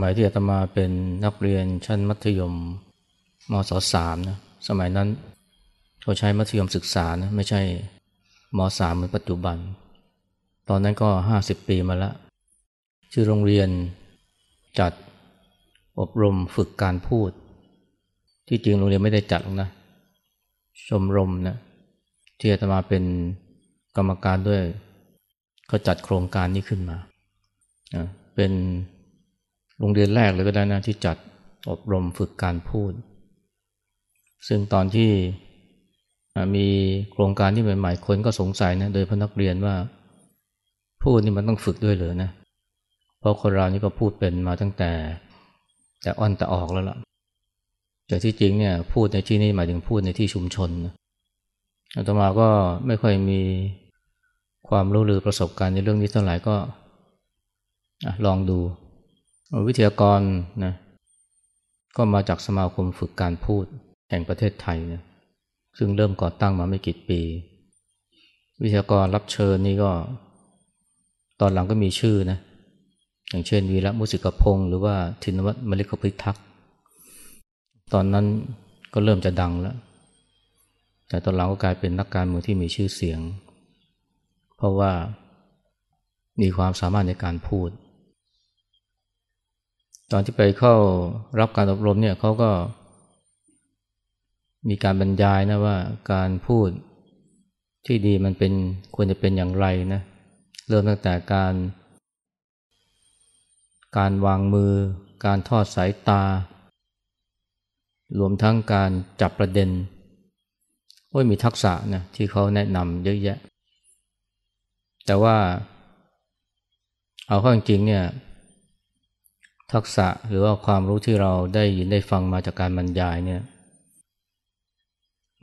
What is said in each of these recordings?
สมัยที่อาตมาเป็นนักเรียนชั้นมัธยมมศสามนะสมัยนั้นเขาใช้มัธยมศึกษานะไม่ใช่มสามเหมือนปัจจุบัน ตอนนั้นก็ห้าสิบปีมาแล้วชื่อโรงเรียนจัดอบรมฝึกการพูด ที่จริงโรงเรียนไม่ได้จัดหรอกนะชมรมนะที่อาตมาเป็นกรรมการด้วยเขาจัดโครงการนี้ขึ้นมา เป็น โรงเรียนแรกเลยก็ได้นะที่จัดอบรมฝึกการพูด ซึ่งตอนที่มีโครงการที่ใหม่ๆคนก็สงสัยนะโดยพนักเรียนว่า พูดนี่มันต้องฝึกด้วยเหรอนะ เพราะคนเรานี่ก็พูดเป็นมาตั้งแต่ แต่อ่อนแต่ออกแล้วล่ะ แต่ที่จริงเนี่ยพูดในที่นี้หมายถึงพูดในที่ชุมชนนะอาตมาก็ไม่ค่อยมีความรู้หรือประสบการณ์ในเรื่องนี้เท่าไหร่ก็ลองดู วิทยากรนะก็มาจากสมาคมฝึกการพูดแห่งประเทศไทยนะซึ่งเริ่มก่อตั้งมาไม่กี่ปี วิทยากรรับเชิญนี่ก็ ตอนหลังก็มีชื่อนะอย่างเช่นวีระมุสิกพงศ์หรือว่าธินวัฒน์มลิกพิทักษ์ตอนนั้นก็เริ่มจะดังแล้ว แต่ตอนหลังก็กลายเป็นนักการเมืองที่มีชื่อเสียง เพราะว่ามีความสามารถในการพูด ตอนที่ไปเข้ารับการอบรมเนี่ยเขาก็ มีการบรรยายนะว่าการพูดที่ดีมันเป็นควรจะเป็นอย่างไรนะเริ่มตั้งแต่การ การวางมือ การทอดสายตา รวมทั้งการจับประเด็นโอ้ยมีทักษะนะที่เขาแนะนำเยอะแยะ แต่ว่า เอาเข้าจริงเนี่ย ทักษะหรือว่าความรู้ที่เราได้ยินได้ฟังมาจากการบรรยายเนี่ย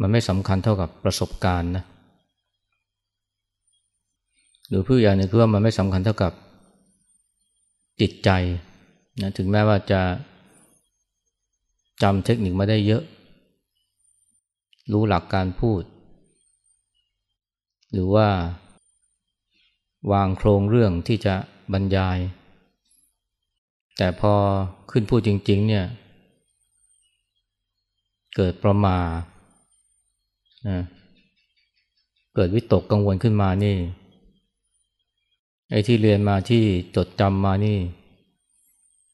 มันไม่สำคัญเท่ากับประสบการณ์นะหรือผู้อย่างนึ่งคือว่ามันไม่สำคัญเท่ากับจิตใจนะถึงแม้ว่าจะจำเทคนิคมาได้เยอะ รู้หลักการพูด หรือว่าวางโครงเรื่องที่จะบรรยาย แต่พอขึ้นพูดจริง ๆ เนี่ย เกิดประมานะเกิดวิตกกังวลขึ้นมานี่ ไอ้ที่เรียนมาที่จดจำมานี่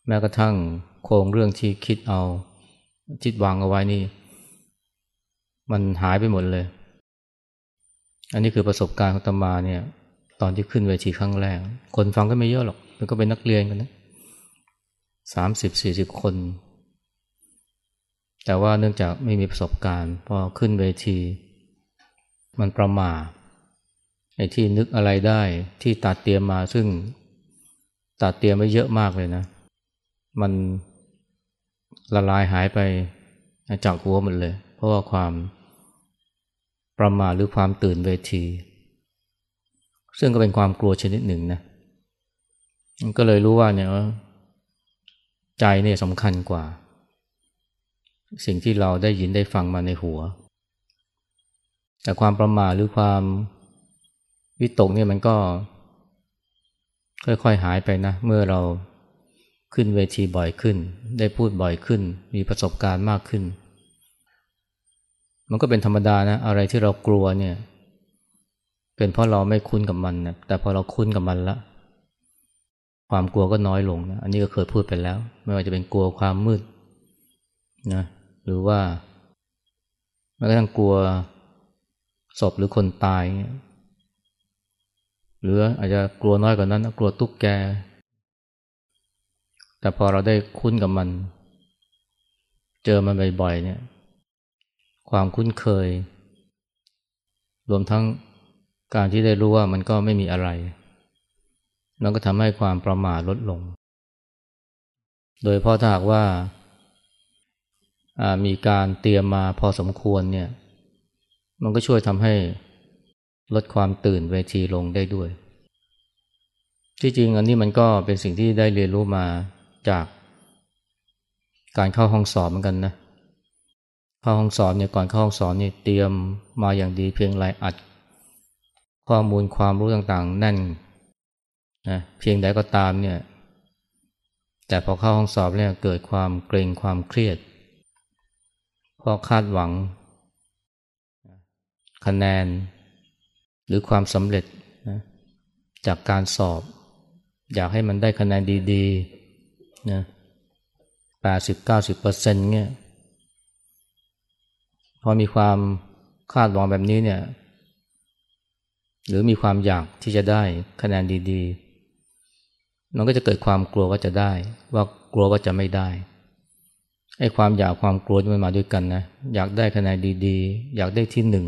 แม้กระทั่งโครงเรื่องที่คิดเอาคิดวางเอาไว้นี่ มันหายไปหมดเลย อันนี้คือประสบการณ์ของตมาเนี่ย ตอนที่ขึ้นเวทีครั้งแรก คนฟังก็ไม่เยอะหรอก มันก็เป็นนักเรียนกันนะ สามสิบสี่สิบคน แต่ว่าเนื่องจากไม่มีประสบการณ์พอขึ้นเวที มันประมาไอ้ที่นึกอะไรได้ที่ตัดเตรียมมาซึ่งตัดเตรียมไว้เยอะมากเลยนะ มันละลายหายไปจากหัวหมดเลย เพราะว่าความประมาหรือความตื่นเวที ซึ่งก็เป็นความกลัวชนิดหนึ่งนะก็เลยรู้ว่าเนี่ย ใจเนี่ยสำคัญกว่า สิ่งที่เราได้ยินได้ฟังมาในหัว แต่ความประมาทหรือความวิตกเนี่ยมันก็ ค่อยๆหายไปนะ เมื่อเราขึ้นเวทีบ่อยขึ้น ได้พูดบ่อยขึ้น มีประสบการณ์มากขึ้น มันก็เป็นธรรมดานะ อะไรที่เรากลัวเนี่ย เป็นเพราะเราไม่คุ้นกับมันนะแต่พอเราคุ้นกับมันแล้ว ความกลัวก็น้อยลงนะอันนี้ก็เคยพูดไปแล้ว ไม่ว่าจะเป็นกลัวความมืดนะหรือว่าแม้กระทั่งกลัวศพหรือคนตาย หรืออาจจะกลัวน้อยกว่านั้นกลัวตุ๊กแก แต่พอเราได้คุ้นกับมัน เจอมันบ่อยๆเนี่ย ความคุ้นเคย รวมทั้งการที่ได้รู้ว่ามันก็ไม่มีอะไร แล้วก็ทำให้ความประมาทลดลง โดยเพราะถ้าหากว่ามีการเตรียมมาพอสมควรเนี่ย มันก็ช่วยทำให้ลดความตื่นเวทีลงได้ด้วย ที่จริงอันนี้มันก็เป็นสิ่งที่ได้เรียนรู้มาจากการเข้าห้องสอบเหมือนกันนะเข้าห้องสอบเนี่ยก่อนเข้าห้องสอบเนี่ยเตรียมมาอย่างดีเพียงรายอัด ข้อมูลความรู้ต่างๆ แน่น นะเพียงใดก็ตามเนี่ย แต่พอเข้าห้องสอบเนี่ยเกิดความเกรงความเครียดเพราะคาดหวัง คะแนน หรือความสำเร็จนะจากการสอบ อยากให้มันได้คะแนนดีๆนะแปดสิบเก้าสิบเปอร์เซ็นต์เนี่ยพอมีความคาดหวังแบบนี้เนี่ย หรือมีความอยากที่จะได้คะแนนดี ๆ มันก็จะเกิดความกลัวว่าจะได้ ว่ากลัวว่าจะไม่ได้ไอ้ความอยากความกลัวมันมาด้วยกันนะอยากได้คะแนนดีๆ อยากได้ที่หนึ่ง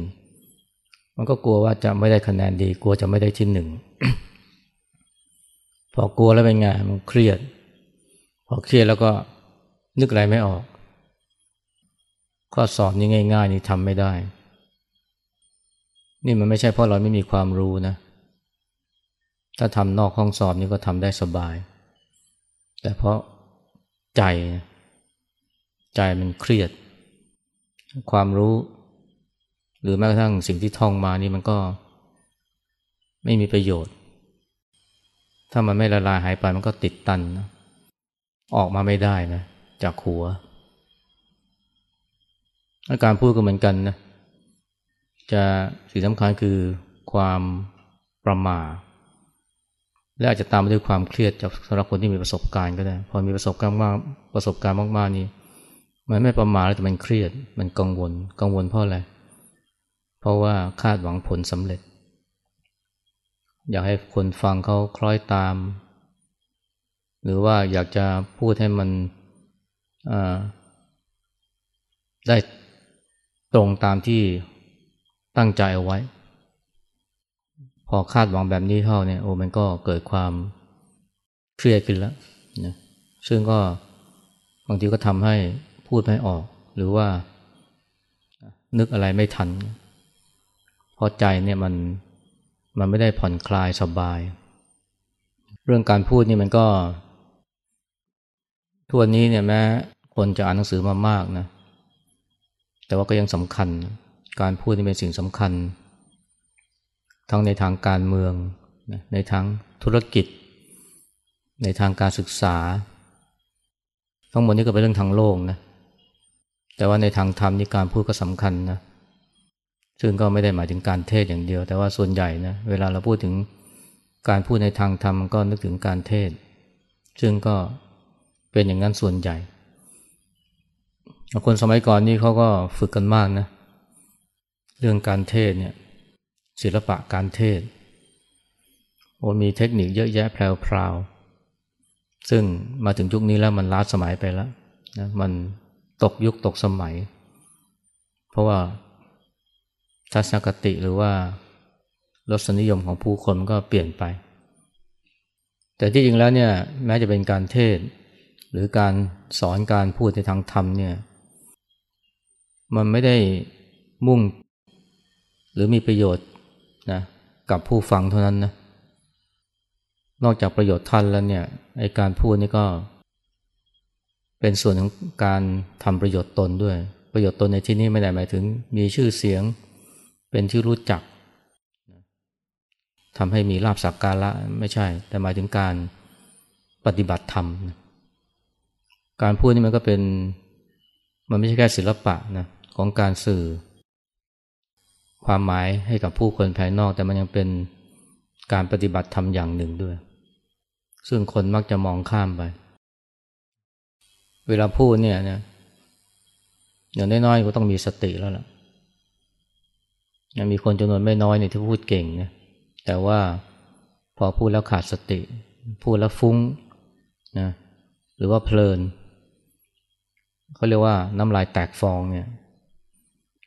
มันก็กลัวว่าจะไม่ได้คะแนนดี กลัวจะไม่ได้ที่หนึ่งพอกลัวแล้วเป็นไงมันเครียด พอเครียดแล้วก็นึกอะไรไม่ออก ข้อสอบนี้ง่าย ๆ นี่ทำไม่ได้ นี่มันไม่ใช่เพราะเราไม่มีความรู้นะ ถ้าทำนอกห้องสอบนี่ก็ทำได้สบาย แต่เพราะใจใจมันเครียด ความรู้ หรือแม้กระทั่งสิ่งที่ท่องมานี่มันก็ไม่มีประโยชน์ ถ้ามันไม่ละลายหายไปมันก็ติดตันนะออกมาไม่ได้นะจากหัว อาการพูดก็เหมือนกันนะจะสิ่งสำคัญคือความประมาท และอาจจะตามมาด้วยความเครียดจากสำหรับคนที่มีประสบการณ์ก็ได้ พอมีประสบการณ์มากประสบการณ์มากๆนี่มันไม่ประมาทแต่มันเครียด มันกังวล กังวลเพราะอะไร เพราะว่าคาดหวังผลสำเร็จ อยากให้คนฟังเขาคล้อยตาม หรือว่าอยากจะพูดให้มันได้ตรงตามที่ตั้งใจเอาไว้ อคาดหวังแบบนี้เท่าเนี่ยโอ้มันก็เกิดความเครียดขึ้นแล้วนะซึ่งก็บางทีก็ทำให้พูดไม่ออก หรือว่านึกอะไรไม่ทัน เพราะใจเนี่ยมันมันไม่ได้ผ่อนคลายสบาย เรื่องการพูดนี่มันก็ทุกวันนี้เนี่ยแม้คนจะอ่านหนังสือมามากนะ แต่ว่าก็ยังสำคัญ การพูดนี่เป็นสิ่งสำคัญ ทั้งในทางการเมือง ในทางธุรกิจ ในทางการศึกษา ทั้งหมดนี้ก็เป็นเรื่องทางโลกนะแต่ว่าในทางธรรมนี่การพูดก็สำคัญนะซึ่งก็ไม่ได้หมายถึงการเทศอย่างเดียว แต่ว่าส่วนใหญ่นะเวลาเราพูดถึงการพูดในทางธรรมก็นึกถึงการเทศ ซึ่งก็เป็นอย่างนั้นส่วนใหญ่ คนสมัยก่อนนี่เขาก็ฝึกกันมากนะ เรื่องการเทศเนี่ย ศิลปะการเทศ โอ้มีเทคนิคเยอะแยะแพรวๆซึ่งมาถึงยุคนี้แล้วมันล้าสมัยไปแล้วนะมันตกยุคตกสมัย เพราะว่าทัศนคติหรือว่ารสนิยมของผู้คนก็เปลี่ยนไป แต่ที่จริงแล้วเนี่ยแม้จะเป็นการเทศ หรือการสอนการพูดในทางธรรมเนี่ยมันไม่ได้มุ่ง หรือมีประโยชน์ กับผู้ฟังเท่านั้นนะนอกจากประโยชน์ท่านแล้วเนี่ยไอการพูดนี่ก็ เป็นส่วนของการทำประโยชน์ตนด้วย ประโยชน์ตนในที่นี้ไม่ได้หมายถึง มีชื่อเสียง เป็นที่รู้จักทำให้มีลาบสักการะไม่ใช่ แต่หมายถึงการปฏิบัติธรรม การพูดนี่มันก็เป็น มันไม่ใช่แค่ศิลปะนะของการสื่อ ความหมายให้กับผู้คนภายนอก แต่มันยังเป็นการปฏิบัติธรรมอย่างหนึ่งด้วย ซึ่งคนมักจะมองข้ามไป เวลาพูดเนี่ยนะอย่างน้อยๆก็ต้องมีสติแล้วล่ะยังมีคนจำนวนไม่น้อยเนี่ยที่พูดเก่งนะแต่ว่าพอพูดแล้วขาดสติ พูดแล้วฟุ้งนะหรือว่าเพลินเขาเรียกว่าน้ำลายแตกฟองเนี่ย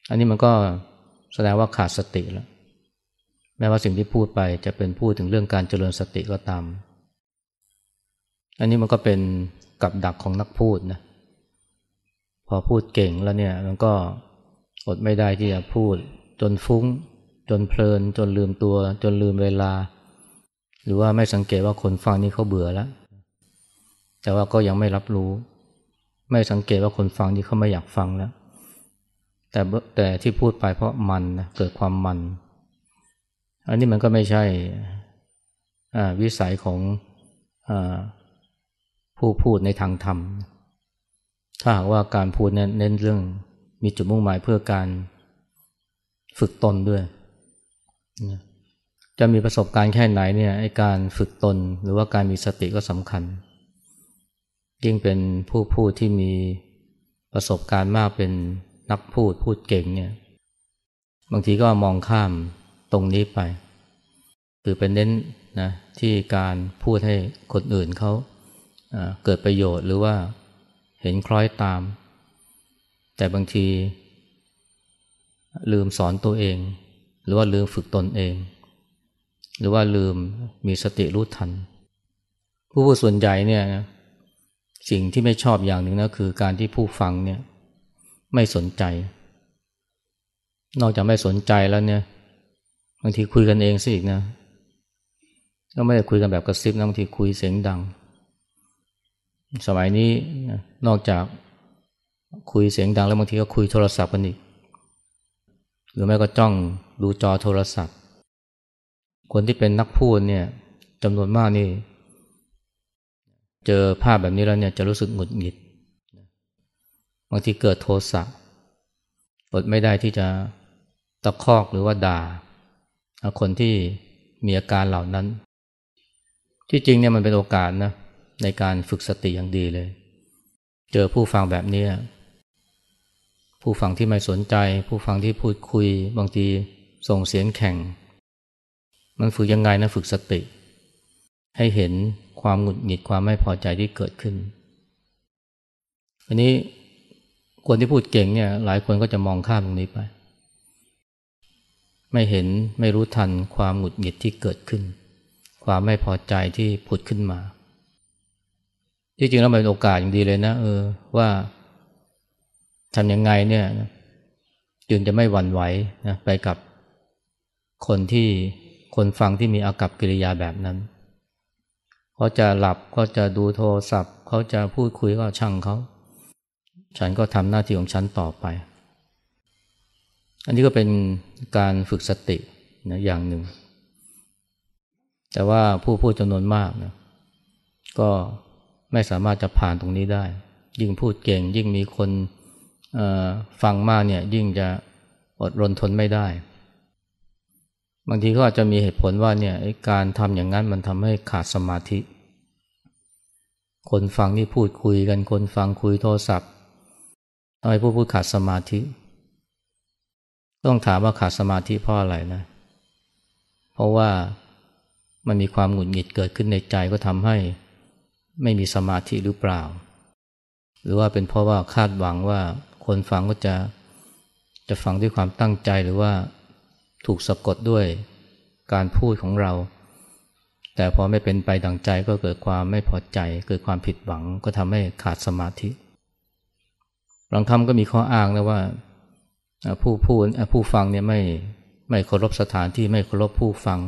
อันนี้มันก็ แสดงว่าขาดสติแล้ว แม้ว่าสิ่งที่พูดไปจะเป็นพูดถึงเรื่องการเจริญสติก็ตาม อันนี้มันก็เป็นกับดักของนักพูดนะพอพูดเก่งแล้วเนี่ยมันก็อดไม่ได้ที่จะพูด จนฟุ้ง จนเพลิน จนลืมตัว จนลืมเวลา หรือว่าไม่สังเกตว่าคนฟังนี่เขาเบื่อแล้ว แต่ว่าก็ยังไม่รับรู้ ไม่สังเกตว่าคนฟังนี่เขาไม่อยากฟังแล้ว แต่แต่ที่พูดไปเพราะมันนะเกิดความมัน อันนี้มันก็ไม่ใช่วิสัยของอผู้พูดในทางธรรม ถ้าหากว่าการพูดเน้นเรื่องมีจุดมุ่งหมายเพื่อการฝึกตนด้วย จะมีประสบการณ์แค่ไหนเนี่ยไอการฝึกตนหรือว่าการมีสติก็สำคัญ ยิ่งเป็นผู้พูดที่มีประสบการณ์มากเป็น นักพูดพูดเก่งเนี่ย บางทีก็มองข้ามตรงนี้ไป คือเป็นเน้นนะที่การพูดให้คนอื่นเขาเกิดประโยชน์หรือว่าเห็นคล้อยตาม แต่บางที ลืมสอนตัวเอง หรือว่าลืมฝึกตนเอง หรือว่าลืมมีสติรู้ทัน ผู้พูดส่วนใหญ่เนี่ยสิ่งที่ไม่ชอบอย่างหนึ่งนะคือการที่ผู้ฟังเนี่ย ไม่สนใจ นอกจากไม่สนใจแล้วเนี่ยบางทีคุยกันเองสิอีกนะก็ไม่ได้คุยกันแบบกระซิบนะบางทีคุยเสียงดัง สมัยนี้นอกจากคุยเสียงดังแล้วบางทีก็คุยโทรศัพท์กันอีกหรือไม่ก็จ้องดูจอโทรศัพท์ คนที่เป็นนักพูดเนี่ยจำนวนมากนี่ เจอภาพแบบนี้แล้วเนี่ยจะรู้สึกหงุดหงิด บางทีเกิดโทสะอดไม่ได้ที่จะตะคอกหรือว่าด่าคนที่มีอาการเหล่านั้น ที่จริงเนี่ยมันเป็นโอกาสนะในการฝึกสติอย่างดีเลย เจอผู้ฟังแบบนี้ผู้ฟังที่ไม่สนใจ ผู้ฟังที่พูดคุย บางทีส่งเสียงแข่ง มันฝึกยังไงนะฝึกสติ ให้เห็นความหงุดหงิดความไม่พอใจที่เกิดขึ้น อันนี้ คนที่พูดเก่งเนี่ย หลายคนก็จะมองข้ามตรงนี้ไป ไม่เห็นไม่รู้ทันความหงุดหงิดที่เกิดขึ้น ความไม่พอใจที่ผุดขึ้นมา ที่จริงแล้วมันเป็นโอกาสอย่างดีเลยนะเออว่าทำยังไงเนี่ยจึงจะไม่หวั่นไหวนะไปกับคนที่คนฟังที่มีอากับกิริยาแบบนั้นเขาจะหลับเขาจะดูโทรศัพท์เขาจะพูดคุยก็ช่างเขา ฉันก็ทำหน้าที่ของฉันต่อไป อันนี้ก็เป็นการฝึกสตินะอย่างหนึ่ง แต่ว่าผู้พูดจำนวนมากนะก็ไม่สามารถจะผ่านตรงนี้ได้ ยิ่งพูดเก่ง ยิ่งมีคนฟังมากเนี่ยยิ่งจะอดรนทนไม่ได้ บางทีก็อาจจะมีเหตุผลว่าเนี่ยการทำอย่างนั้นมันทำให้ขาดสมาธิ คนฟังที่พูดคุยกันคนฟังคุยโทรศัพท์ ทำไมผู้พูดขาดสมาธิ ต้องถามว่าขาดสมาธิเพราะอะไรนะ เพราะว่ามันมีความหงุดหงิดเกิดขึ้นในใจก็ทำให้ไม่มีสมาธิหรือเปล่า หรือว่าเป็นเพราะว่าคาดหวังว่าคนฟังก็จะจะฟังด้วยความตั้งใจหรือว่าถูกสะกดด้วยการพูดของเรา แต่พอไม่เป็นไปดังใจก็เกิดความไม่พอใจ เกิดความผิดหวังก็ทำให้ขาดสมาธิ บางคำก็มีข้ออ้างนะว่าผู้พูดผู้ฟังเนี่ยไม่ไม่เคารพสถานที่ไม่เคารพผู้ฟัง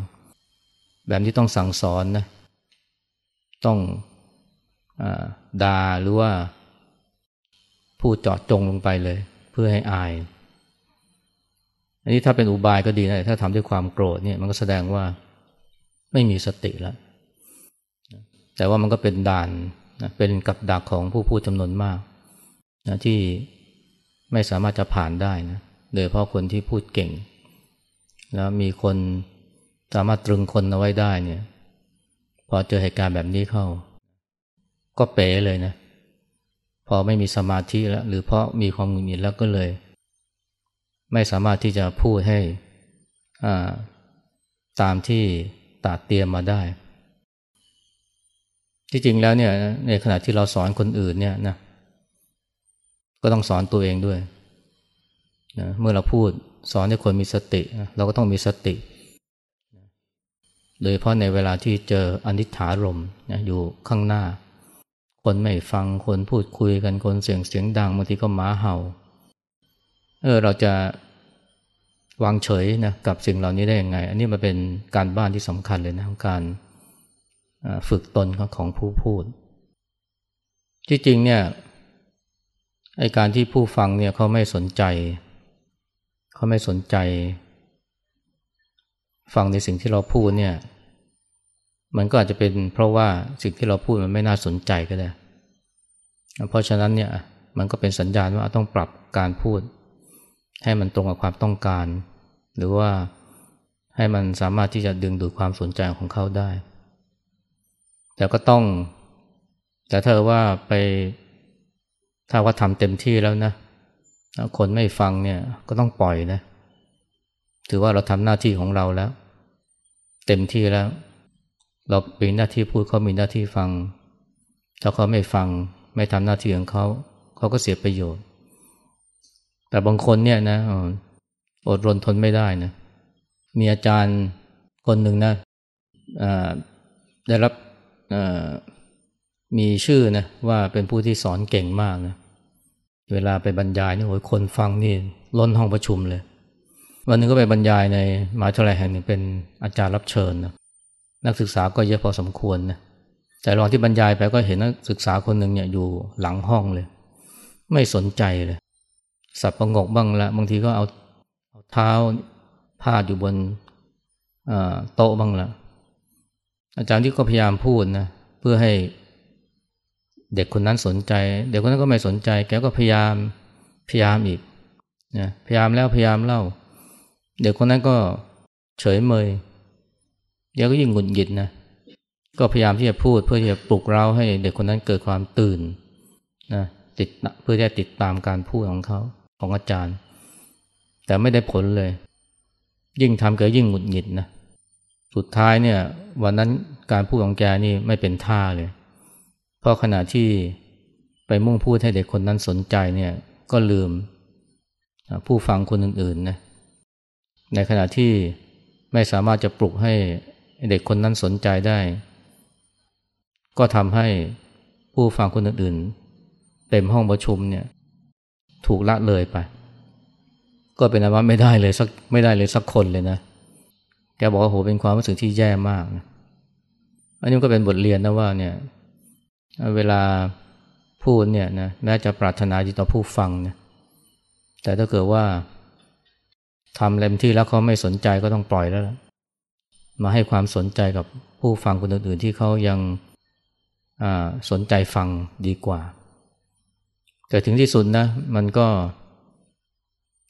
แบบที่ต้องสั่งสอนนะต้องอด่าหรือว่าพูดเจาะจงลงไปเลย เพื่อให้อาย อันนี้ถ้าเป็นอุบายก็ดีนะถ้าทำด้วยความโกรธเนี่ยมันก็แสดงว่าไม่มีสติแล้ว แต่ว่ามันก็เป็นด่านนะเป็นกับดักของผู้พูดจำนวนมาก นะที่ไม่สามารถจะผ่านได้นะโดยเพราะคนที่พูดเก่ง แล้วมีคนสามารถตรึงคนเอาไว้ได้เนี่ยพอเจอเหตุการณ์แบบนี้เข้า ก็เป๋เลยนะ พอไม่มีสมาธิแล้ว หรือเพราะมีความหงุดหงิดแล้วก็เลย ไม่สามารถที่จะพูดให้ตามที่ตัดเตรียมมาได้ ที่จริงแล้วเนี่ยในขณะที่เราสอนคนอื่นเนี่ยนะ ก็ต้องสอนตัวเองด้วยนะเมื่อเราพูดสอนให้คนมีสติเราก็ต้องมีสติ โดยเพราะในเวลาที่เจออนิถารมนะอยู่ข้างหน้า คนไม่ฟังคนพูดคุยกันคนเสียงเสียงดังบางทีก็หมาเห่าเออเราจะวางเฉยนะกับสิ่งเหล่านี้ได้ยังไง อันนี้มาเป็นการบ้านที่สำคัญเลยนะของการฝึกตนของผู้พูด ที่จริงเนี่ย ไอการที่ผู้ฟังเนี่ยเขาไม่สนใจ เขาไม่สนใจ ฟังในสิ่งที่เราพูดเนี่ย มันก็อาจจะเป็นเพราะว่าสิ่งที่เราพูดมันไม่น่าสนใจก็ได้ เพราะฉะนั้นเนี่ยมันก็เป็นสัญญาณว่าต้องปรับการพูด ให้มันตรงกับความต้องการ หรือว่าให้มันสามารถที่จะดึงดูดความสนใจของเขาได้ แต่ก็ต้อง แต่ถ้าว่าไป ถ้าว่าทำเต็มที่แล้วนะคนไม่ฟังเนี่ยก็ต้องปล่อยนะถือว่าเราทำหน้าที่ของเราแล้ว เต็มที่แล้ว เราเป็นหน้าที่พูดเขามีหน้าที่ฟัง ถ้าเขาไม่ฟังไม่ทำหน้าที่ของเขาเขาก็เสียประโยชน์ แต่บางคนเนี่ยนะอดรนทนไม่ได้นะมีอาจารย์คนหนึ่งนะได้รับ มีชื่อนะว่าเป็นผู้ที่สอนเก่งมากนะเวลาไปบรรยายนี่โอ้ยคนฟังนี่ล้นห้องประชุมเลย วันนึงก็ไปบรรยายในมหาวิทยาลัยแห่งหนึ่งเป็นอาจารย์รับเชิญนะนักศึกษาก็เยอะพอสมควรนะแต่ระหว่างที่บรรยายไปก็เห็นนักศึกษาคนหนึ่งเนี่ยอยู่หลังห้องเลย ไม่สนใจเลยสับประงกบ้างละบางทีก็เอาเอาเท้าพาดอยู่บนโต๊ะบ้างละอาจารย์ที่ก็พยายามพูดนะเพื่อให้ เด็กคนนั้นสนใจ เด็กคนนั้นก็ไม่สนใจ แกก็พยายามพยายามอีกนะพยายามแล้วพยายามเล่า เด็กคนนั้นก็เฉยเมยเดี๋ยวก็ยิ่งหงุดหงิดนะก็พยายามที่จะพูดเพื่อที่จะปลุกเราให้เด็กคนนั้นเกิดความตื่นนะติดเพื่อที่จะติดตามการพูดของเขาของอาจารย์ แต่ไม่ได้ผลเลย ยิ่งทำก็ยิ่งหงุดหงิดนะสุดท้ายเนี่ย วันนั้นการพูดของแกนี่ไม่เป็นท่าเลย เพราะขณะที่ไปมุ่งพูดให้เด็กคนนั้นสนใจเนี่ยก็ลืมผู้ฟังคนอื่นๆนะในขณะที่ไม่สามารถจะปลุกให้เด็กคนนั้นสนใจได้ ก็ทำให้ผู้ฟังคนอื่นๆ เต็มห้องประชุมเนี่ยถูกละเลยไป ก็เป็นว่าไม่ได้เลยสักไม่ได้เลยสักคนเลยนะ แกบอกว่าโหเป็นความรู้สึกที่แย่มากนะอันนี้ก็เป็นบทเรียนนะว่าเนี่ย เวลาพูดเนี่ยนะแม้จะปรารถนาดีต่อผู้ฟังนี่ยแต่ถ้าเกิดว่าทำเต็มที่แล้วเขาไม่สนใจก็ต้องปล่อยแล้วมาให้ความสนใจกับผู้ฟังคนอื่นๆที่เขายังสนใจฟังดีกว่า แต่ถึงที่สุดนะ มันก็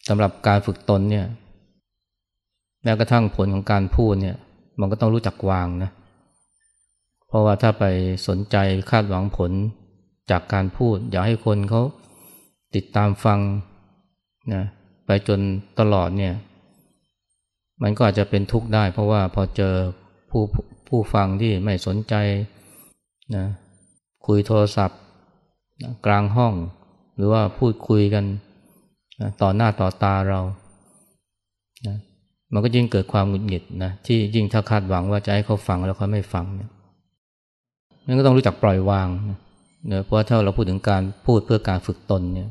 สำหรับการฝึกตนเนี่ยแม้กระทั่งผลของการพูดเนี่ย มันก็ต้องรู้จักวางนะ เพราะว่าถ้าไปสนใจคาดหวังผลจากการพูด อยากให้คนเขาติดตามฟังนะไปจนตลอดเนี่ย มันก็อาจจะเป็นทุกข์ได้ เพราะว่าพอเจอผู้ผู้ฟังที่ไม่สนใจนะคุยโทรศัพท์นะกลางห้อง หรือว่าพูดคุยกันนะต่อหน้าต่อตาเรานะมันก็ยิ่งเกิดความหงุดหงิดนะที่ยิ่งถ้าคาดหวังว่าจะให้เขาฟังแล้วเขาไม่ฟังเนี่ย มันก็ต้องรู้จักปล่อยวางนะเพราะถ้าเราพูดถึงการพูดเพื่อการฝึกตนเนี่ย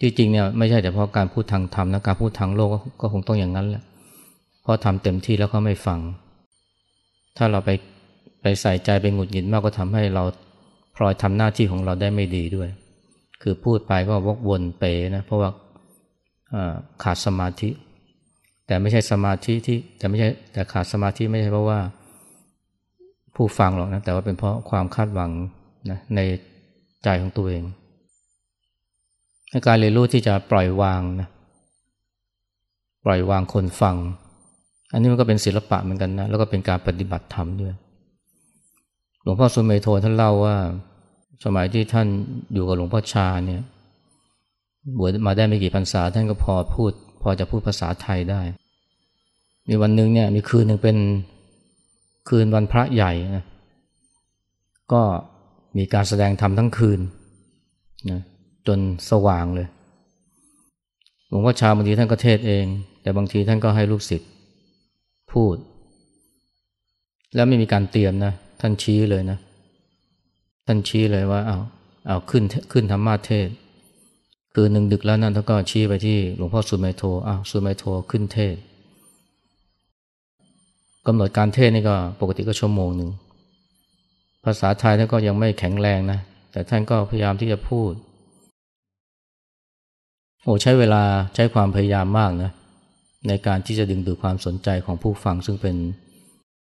ที่จริงเนี่ยไม่ใช่แต่เพราะการพูดทางธรรมนะการพูดทางโลกก็คงต้องอย่างนั้นแหละเพราะทำเต็มที่แล้วเขาไม่ฟัง ถ้าเราไปไปใส่ใจไปหงุดหงิดมากก็ทำให้เราพลอยทำหน้าที่ของเราได้ไม่ดีด้วย คือพูดไปก็วกวนเปนะเพราะว่าขาดสมาธิ แต่ไม่ใช่สมาธิที่แต่ไม่ใช่แต่ขาดสมาธิไม่ใช่เพราะว่า ผู้ฟังหรอกนะแต่ว่าเป็นเพราะความคาดหวังนะในใจของตัวเองการเรียนรู้ที่จะปล่อยวางนะปล่อยวางคนฟัง อันนี้มันก็เป็นศิลปะเหมือนกันนะแล้วก็เป็นการปฏิบัติธรรมด้วยหลวงพ่อสุเมโทท่านเล่าว่า สมัยที่ท่านอยู่กับหลวงพ่อชาเนี่ยบวชมาได้ไม่กี่พรรษาท่านก็พอพูด พอจะพูดภาษาไทยได้ มีวันหนึ่งเนี่ยมีคืนหนึ่งเป็น คืนวันพระใหญ่นะก็มีการแสดงธรรมทั้งคืนนะจนสว่างเลยหลวงพ่อชาบางทีท่านก็เทศเอง แต่บางทีท่านก็ให้ลูกศิษย์พูด แล้วไม่มีการเตรียมนะ ท่านชี้เลยนะ ท่านชี้เลยว่าเอาเอาขึ้นขึ้นธรรมาเทศ คือหนึ่งดึกแล้วนั่นท่านก็ชี้ไปที่หลวงพ่อสุเมโทอ้าวสุเมโทขึ้นเทศ กำหนดการเทศนี่ก็ปกติก็ชั่วโมงหนึ่ง ภาษาไทยท่านก็ยังไม่แข็งแรงนะ แต่ท่านก็พยายามที่จะพูด โอ้ใช้เวลาใช้ความพยายามมากนะ ในการที่จะดึงดูดความสนใจของผู้ฟังซึ่งเป็น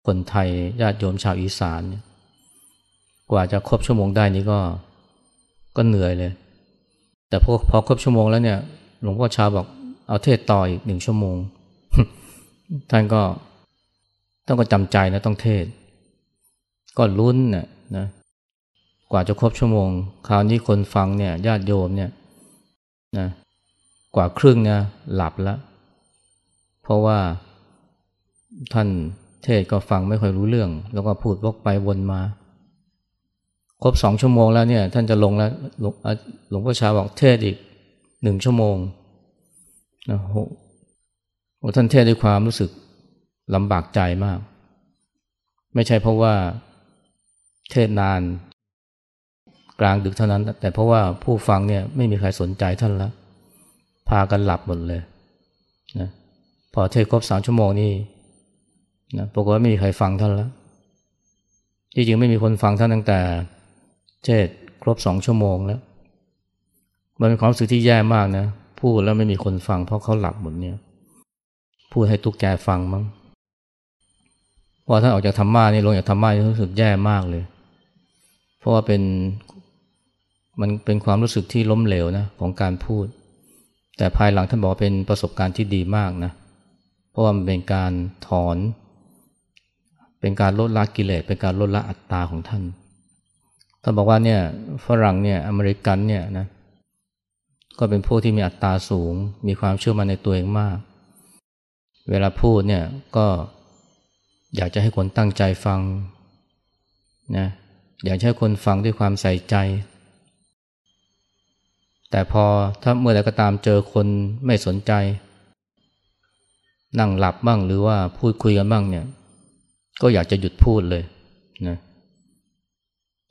คนไทยญาติโยมชาวอีสานเนี่ยกว่าจะครบชั่วโมงได้นี่ก็ก็เหนื่อยเลย แต่พอพอครบชั่วโมงแล้วเนี่ย หลวงพ่อชาบอกเอาเทศต่ออีกหนึ่งชั่วโมง ท่านก็ ต้องก็จำใจนะต้องเทศ ก็ลุ้นนะนะกว่าจะครบชั่วโมง คราวนี้คนฟังเนี่ยญาติโยมเนี่ยนะกว่าครึ่งเนี่ยหลับแล้ว เพราะว่าท่านเทศก็ฟังไม่ค่อยรู้เรื่อง แล้วก็พูดวกไปวนมา ครบสองชั่วโมงแล้วเนี่ย ท่านจะลงแล้วหลวงหลวงพ่อชาบอกเทศอีกหนึ่งชั่วโมงนะโหท่านเทศด้วยความรู้สึก ลำบากใจมาก ไม่ใช่เพราะว่าเทศนานกลางดึกเท่านั้น แต่เพราะว่าผู้ฟังเนี่ยไม่มีใครสนใจท่านล้วพากันหลับหมดเลยนะพอเทศครบสามชั่วโมงนี่นะปรากฏว่าไม่มีใครฟังท่านล้วที่จริงไม่มีคนฟังท่านตั้งแต่เทศครบสองชั่วโมงแล้ว มันเป็นความรู้สึกที่แย่มากนะพูดแล้วไม่มีคนฟังเพราะเขาหลับหมดเนี่ยพูดให้ตุ๊กแกฟังมั้ง พอท่านออกจากธรรมะนี่ลงจากธรรมะนี่รู้สึกแย่มากเลย เพราะว่าเป็นมันเป็นความรู้สึกที่ล้มเหลวนะของการพูด แต่ภายหลังท่านบอกเป็นประสบการณ์ที่ดีมากนะ เพราะว่ามันเป็นการถอน เป็นการลดละกิเลสเป็นการลดละอัตตาของท่านท่านบอกว่าเนี่ยฝรั่งเนี่ยอเมริกันเนี่ยนะก็เป็นพวกที่มีอัตตาสูง มีความเชื่อมั่นในตัวเองมาก เวลาพูดเนี่ยก็ อยากจะให้คนตั้งใจฟังนะอยากให้คนฟังด้วยความใส่ใจ แต่พอถ้าเมื่อใดก็ตามเจอคนไม่สนใจ นั่งหลับบ้างหรือว่าพูดคุยกันบ้างเนี่ย ก็อยากจะหยุดพูดเลยนะ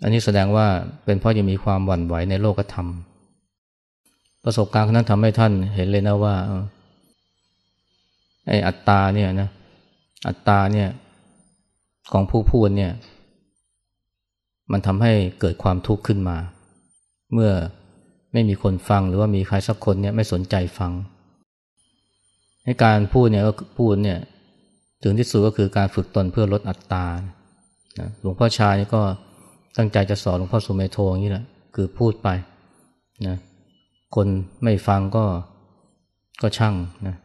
อันนี้แสดงว่าเป็นเพราะยังมีความหวั่นไหวในโลกธรรม ประสบการณ์นั้นทำให้ท่านเห็นเลยนะว่าไอ้อัตตาเนี่ยนะอัตตาเนี่ย ของผู้พูดเนี่ย มันทำให้เกิดความทุกข์ขึ้นมา เมื่อไม่มีคนฟังหรือว่ามีใครสักคนเนี่ยไม่สนใจฟัง ให้การพูดเนี่ยก็พูดเนี่ยถึงที่สุดก็คือการฝึกตนเพื่อลดอัตตาหลวงพ่อชานี่ก็ตั้งใจจะสอนหลวงพ่อสุเมโทอย่างนี้แหละคือพูดไปนะคนไม่ฟังก็ก็ช่างนะ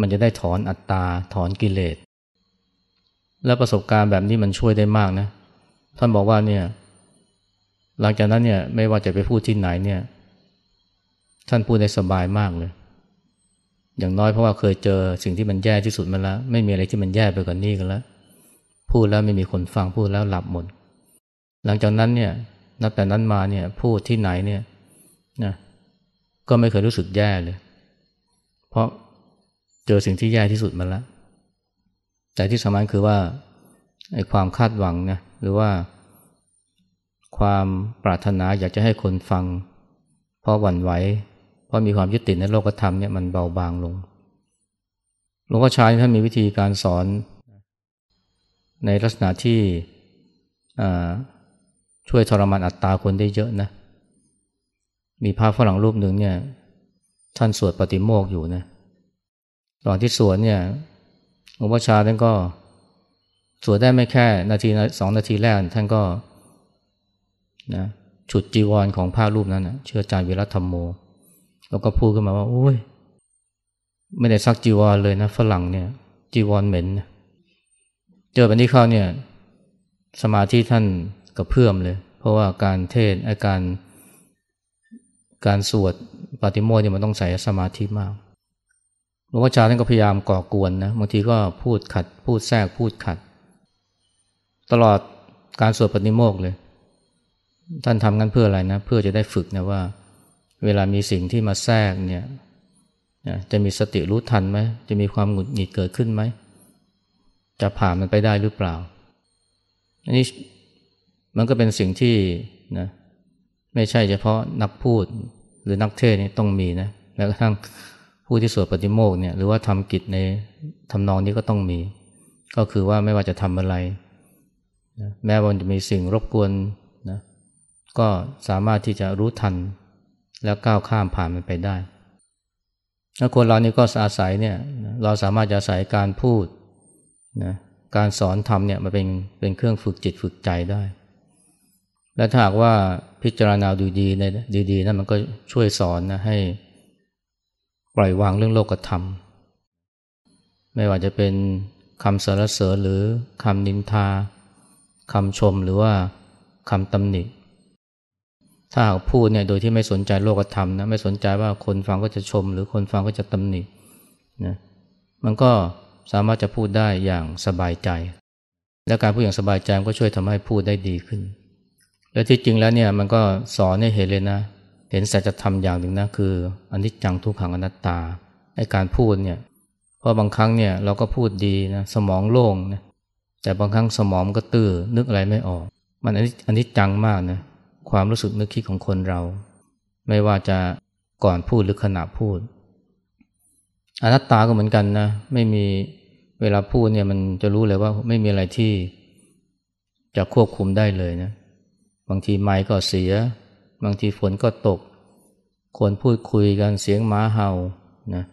มันจะได้ถอนอัตตาถอนกิเลส และประสบการณ์แบบนี้มันช่วยได้มากนะ ท่านบอกว่าเนี่ย หลังจากนั้นเนี่ยไม่ว่าจะไปพูดที่ไหนเนี่ย ท่านพูดได้สบายมากเลย อย่างน้อยเพราะว่าเคยเจอสิ่งที่มันแย่ที่สุดมาแล้ว ไม่มีอะไรที่มันแย่ไปกว่านนี้กันแล้ว พูดแล้วไม่มีคนฟังพูดแล้วหลับหมด หลังจากนั้นเนี่ย นับแต่นั้นมาเนี่ย พูดที่ไหนเนี่ยนะก็ไม่เคยรู้สึกแย่เลย เพราะเจอสิ่งที่แย่ที่สุดมาแล้ว แต่ที่สำคัญคือว่าไอ้ความคาดหวังนะหรือว่าความปรารถนาอยากจะให้คนฟัง เพราะหวั่นไหวเพราะมีความยึดติดในโลกธรรมเนี่ยมันเบาบางลงหลวงพ่อชายท่านมีวิธีการสอน ในลักษณะที่ช่วยทรมานอัตตาคนได้เยอะนะ มีพระฝรั่งรูปหนึ่งเนี่ยท่านสวดปฏิโมกอยู่นะ ตอนที่สวดเนี่ย หลวงพ่อชาท่านก็สวดได้ไม่แค่นาทีสองนาทีแรกท่านก็นะฉุดจีวรของพระรูปนั้นนะเชื่อจารย์วิรัตธรรมโม แล้วก็พูดขึ้นมาว่าโอ้ย ไม่ได้ซักจีวรเลยนะ ฝรั่งเนี่ย จีวรเหม็นนะเจอแบบนี้เข้าเนี่ย สมาธิท่านกระเพื่อมเลย เพราะว่าการเทศอาการการสวดปฏิโมทเนี่ยมันต้องใส่สมาธิมาก หลวงพ่อชาท่านก็พยายามก่อกวนนะบางทีก็พูดขัด พูดแทรกพูดขัด ตลอดการสวดปฏิโมกเลย ท่านทำงั้นเพื่ออะไรนะ เพื่อจะได้ฝึกนะว่า เวลามีสิ่งที่มาแทรกเนี่ยจะมีสติรู้ทันไหมจะมีความหงุดหงิดเกิดขึ้นไหม จะผ่านมันไปได้หรือเปล่า อันนี้มันก็เป็นสิ่งที่นะไม่ใช่เฉพาะนักพูดหรือนักเทศนี่ต้องมีนะแม้กระทั่ง ผู้ที่สวดปฏิโมกเนี่ยหรือว่าทำกิจในทำนองนี้ก็ต้องมี ก็คือว่าไม่ว่าจะทำอะไรนะแม้ว่าจะมีสิ่งรบกวนนะก็สามารถที่จะรู้ทัน แล้วก้าวข้ามผ่านมันไปได้แล้วคนเรานี่ก็อาศัยเนี่ยเราสามารถจะอาศัยการพูดนะการสอนทำเนี่ยมาเป็นเป็นเครื่องฝึกจิตฝึกใจได้ และถ้าหากว่าพิจารณาดูดีในดีๆนะั้นมันก็ช่วยสอนนะให้ ปล่อยวางเรื่องโลกธรรม ไม่ว่าจะเป็นคำสรรเสริญหรือคำนินทาคำชมหรือว่าคำตำหนิ ถ้าหากพูดเนี่ยโดยที่ไม่สนใจโลกธรรมนะไม่สนใจว่าคนฟังก็จะชม หรือคนฟังก็จะตำหนินะมันก็สามารถจะพูดได้อย่างสบายใจ และการพูดอย่างสบายใจก็ช่วยทำให้พูดได้ดีขึ้น และที่จริงแล้วเนี่ยมันก็สอนให้เห็นเลยนะ เห็นสัจธรรมอย่างหนึ่งนะคืออนิจจังทุกขังอนัตตาในการพูดเนี่ยเพราะบางครั้งเนี่ยเราก็พูดดีนะสมองโล่งนะแต่บางครั้งสมองก็ตื้อนึกอะไรไม่ออก มันอนนี้จังมากนะความรู้สึกนึกคิดของคนเรา ไม่ว่าจะก่อนพูดหรือขณะพูด อนัตตาก็เหมือนกันนะไม่มีเวลาพูดเนี่ยมันจะรู้เลยว่าไม่มีอะไรที่จะควบคุมได้เลยนะบางทีไม้ก็เสีย บางทีฝนก็ตก คนพูดคุยกันเสียงหมาเห่านะ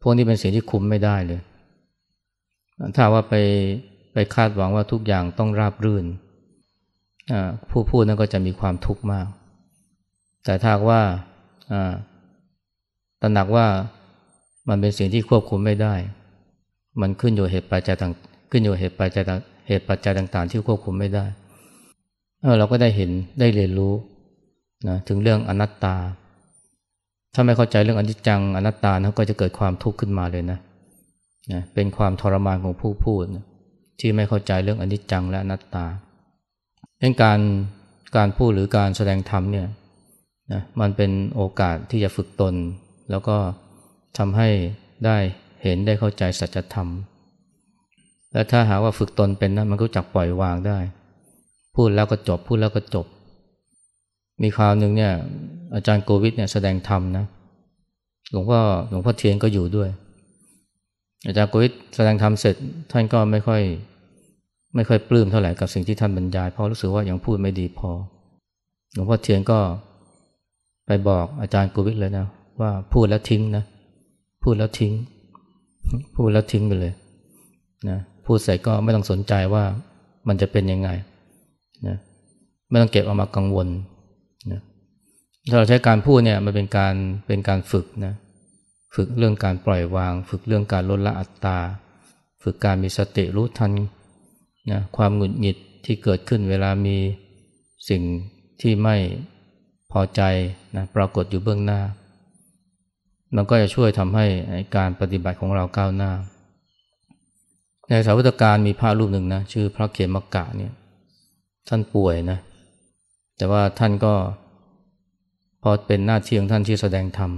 พวกนี้เป็นเสิ่งที่คุมไม่ได้เลย ถ้าว่าไปไปคาดหวังว่าทุกอย่างต้องราบรื่น ผู้พูดนั้นก็จะมีความทุกข์มาก แต่ถ้าว่าตระหนักว่ามันเป็นสิ่งที่ควบคุมไม่ได้ มันขึ้นอยู่เหตุปัจจัยต่างขึ้นอยู่เหตุปัจจัยเหตุปัจจัยต่าง ๆ ที่ควบคุมไม่ได้ เราก็ได้เห็นได้เรียนรู้ นะถึงเรื่องอนัตตา ถ้าไม่เข้าใจเรื่องอนิจจังอนัตตานะก็จะเกิดความทุกข์ขึ้นมาเลยนะนะเป็นความทรมานของผู้พูดนะที่ไม่เข้าใจเรื่องอนิจจังและอนัตตาเรื่องการการพูดหรือการแสดงธรรมเนี่ยนะมันเป็นโอกาสที่จะฝึกตน แล้วก็ทำให้ได้เห็นได้เข้าใจสัจธรรม และถ้าหาว่าฝึกตนเป็นนะมันก็จักปล่อยวางได้ พูดแล้วก็จบ พูดแล้วก็จบ มีคราวหนึ่งเนี่ยอาจารย์โกวิทเนี่ยแสดงธรรมนะหลวงพ่อหลวงพ่อเทียนก็อยู่ด้วย อาจารย์โกวิทแสดงธรรมเสร็จท่านก็ไม่ค่อยไม่ค่อยปลื้มเท่าไหร่กับสิ่งที่ท่านบรรยาย เพราะรู้สึกว่ายังพูดไม่ดีพอ หลวงพ่อเทียนก็ไปบอกอาจารย์โกวิทเลยนะว่าพูดแล้วทิ้งนะพูดแล้วทิ้ง พูดแล้วทิ้งไปเลยนะพูดใส่ก็ไม่ต้องสนใจว่ามันจะเป็นยังไงนะไม่ต้องเก็บเอามากังวล ถ้าเราใช้การพูดเนี่ยมันเป็นการเป็นการฝึกนะฝึกเรื่องการปล่อยวาง ฝึกเรื่องการลดละอัตตา ฝึกการมีสติรู้ทันนะความหงุดหงิดที่เกิดขึ้นเวลามีสิ่งที่ไม่พอใจนะปรากฏอยู่เบื้องหน้า มันก็จะช่วยทำให้การปฏิบัติของเราก้าวหน้า ในสาวัตการมีพระรูปหนึ่งนะชื่อพระเขมกะเนี่ยท่านป่วยนะแต่ว่าท่านก็ พอเป็นหน้าที่ของท่านที่แสดงธรรม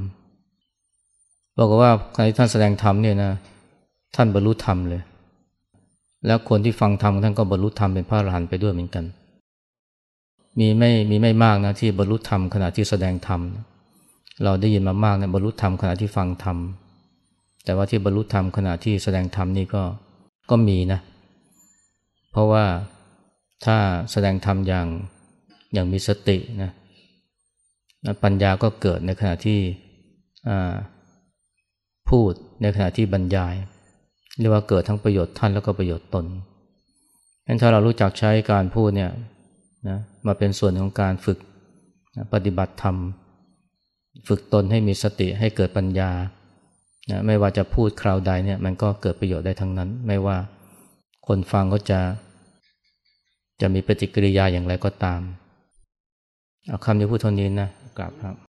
บอกว่าใครท่านแสดงธรรมเนี่ยนะท่านบรรลุธรรมเลย แล้วคนที่ฟังธรรมท่านก็บรรลุธรรมเป็นพระอรหันต์ไปด้วยเหมือนกัน มีไม่มีไม่มากนะที่บรรลุธรรมขณะที่แสดงธรรมเราได้ยินมามากนะบรรลุธรรมขณะที่ฟังธรรมแต่ว่าที่บรรลุธรรมขณะที่แสดงธรรมนี่ก็ก็มีนะ เพราะว่าถ้าแสดงธรรมอย่างอย่างมีสตินะ ปัญญาก็เกิดในขณะที่พูดในขณะที่บรรยาย เรียกว่าเกิดทั้งประโยชน์ท่านแล้วก็ประโยชน์ตนงั้นถ้าเรารู้จักใช้การพูดเนี่ยนะมาเป็นส่วนของการฝึกนะปฏิบัติธรรม ฝึกตนให้มีสติให้เกิดปัญญานะไม่ว่าจะพูดคราวใดเนี่ยมันก็เกิดประโยชน์ได้ทั้งนั้น ไม่ว่าคนฟังก็จะ จะมีปฏิกิริยาอย่างไรก็ตาม เอาคำที่พูดเท่านี้นะ กราบครับ